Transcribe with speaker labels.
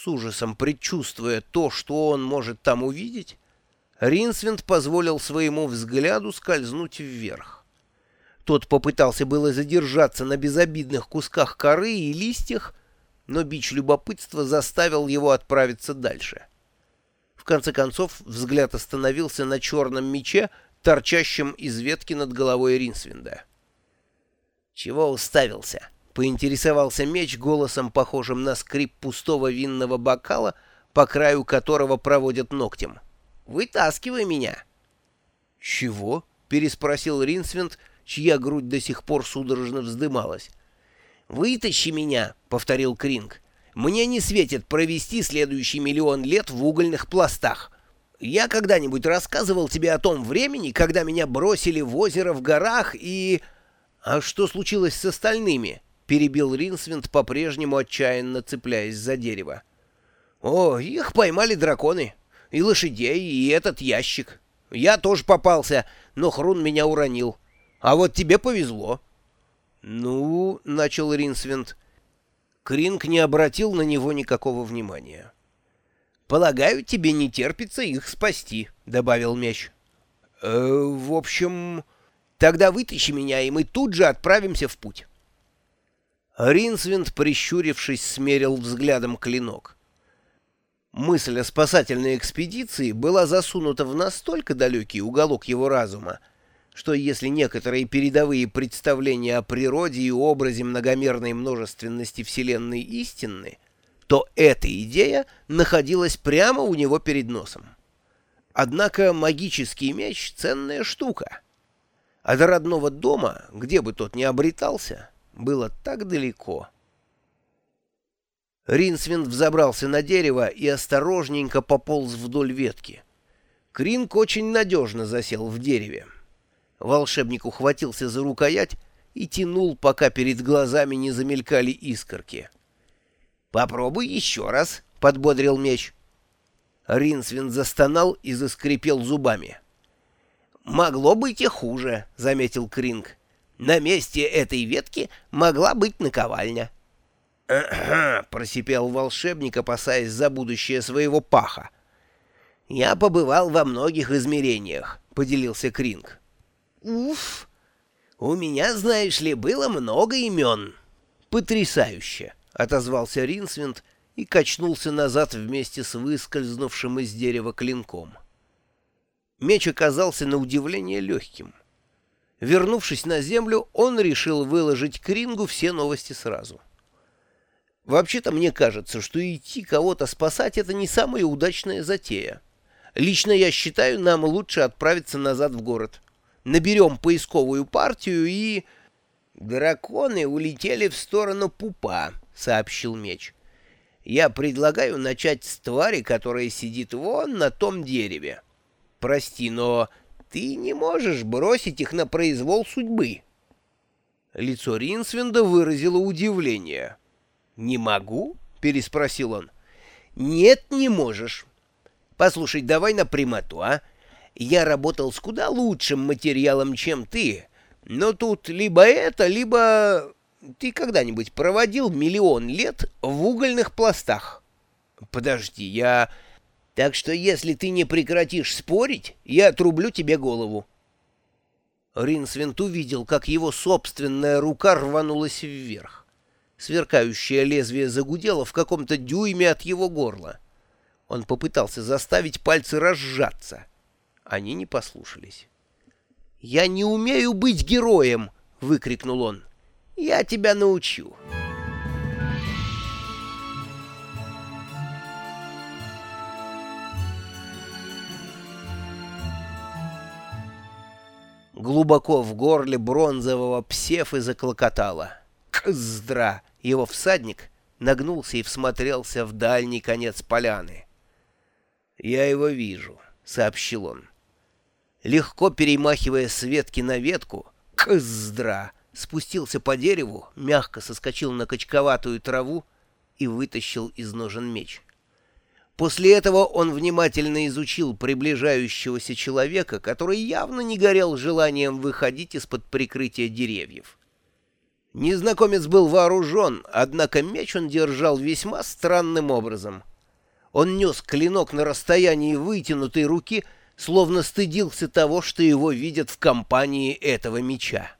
Speaker 1: С ужасом предчувствуя то, что он может там увидеть, Ринсвинд позволил своему взгляду скользнуть вверх. Тот попытался было задержаться на безобидных кусках коры и листьях, но бич любопытства заставил его отправиться дальше. В конце концов взгляд остановился на черном мече, торчащем из ветки над головой Ринсвинда. «Чего уставился?» — поинтересовался меч голосом, похожим на скрип пустого винного бокала, по краю которого проводят ногтем. «Вытаскивай меня!» «Чего?» — переспросил Ринсвинд, чья грудь до сих пор судорожно вздымалась. «Вытащи меня!» — повторил Кринг. «Мне не светит провести следующий миллион лет в угольных пластах. Я когда-нибудь рассказывал тебе о том времени, когда меня бросили в озеро в горах и...» «А что случилось с остальными?» — перебил Ринсвинд, по-прежнему отчаянно цепляясь за дерево. «О, их поймали драконы. И лошадей, и этот ящик. Я тоже попался, но Хрун меня уронил. А вот тебе повезло». «Ну...» — начал Ринсвинд. Кринг не обратил на него никакого внимания. «Полагаю, тебе не терпится их спасти», — добавил меч. «Э, «В общем...» Тогда вытащи меня, и мы тут же отправимся в путь. Ринсвинд, прищурившись, смерил взглядом клинок. Мысль о спасательной экспедиции была засунута в настолько далекий уголок его разума, что если некоторые передовые представления о природе и образе многомерной множественности Вселенной истинны, то эта идея находилась прямо у него перед носом. Однако магический меч — ценная штука — а до родного дома, где бы тот ни обретался, было так далеко. Ринсвинд взобрался на дерево и осторожненько пополз вдоль ветки. Кринг очень надежно засел в дереве. Волшебник ухватился за рукоять и тянул, пока перед глазами не замелькали искорки. «Попробуй еще раз», — подбодрил меч. Ринсвинд застонал и заскрипел зубами. «Могло быть и хуже», — заметил Кринг. «На месте этой ветки могла быть наковальня». «Ага», — просипел волшебник, опасаясь за будущее своего паха. «Я побывал во многих измерениях», — поделился Кринг. «Уф! У меня, знаешь ли, было много имен». «Потрясающе!» — отозвался Ринсвинд и качнулся назад вместе с выскользнувшим из дерева клинком. Меч оказался на удивление легким. Вернувшись на землю, он решил выложить Крингу все новости сразу. Вообще-то мне кажется, что идти кого-то спасать — это не самая удачная затея. Лично я считаю, нам лучше отправиться назад в город. Наберем поисковую партию и... «Драконы улетели в сторону пупа», — сообщил меч. «Я предлагаю начать с твари, которая сидит вон на том дереве». Прости, но ты не можешь бросить их на произвол судьбы. Лицо Ринсвинда выразило удивление. «Не могу?» — переспросил он. «Нет, не можешь. Послушай, давай на прямоту, а? Я работал с куда лучшим материалом, чем ты, но тут либо это, либо... Ты когда-нибудь проводил миллион лет в угольных пластах?» «Подожди, я...» Так что если ты не прекратишь спорить, я отрублю тебе голову. Ринсвинт увидел, как его собственная рука рванулась вверх. Сверкающее лезвие загудело в каком-то дюйме от его горла. Он попытался заставить пальцы разжаться. Они не послушались. «Я не умею быть героем!» — выкрикнул он. «Я тебя научу!» Глубоко в горле бронзового псефы заклокотало. Кздра! Его всадник нагнулся и всмотрелся в дальний конец поляны. «Я его вижу», — сообщил он. Легко перемахивая с ветки на ветку, кздра! спустился по дереву, мягко соскочил на качковатую траву и вытащил из ножен меч. После этого он внимательно изучил приближающегося человека, который явно не горел желанием выходить из-под прикрытия деревьев. Незнакомец был вооружен, однако меч он держал весьма странным образом. Он нес клинок на расстоянии вытянутой руки, словно стыдился того, что его видят в компании этого меча.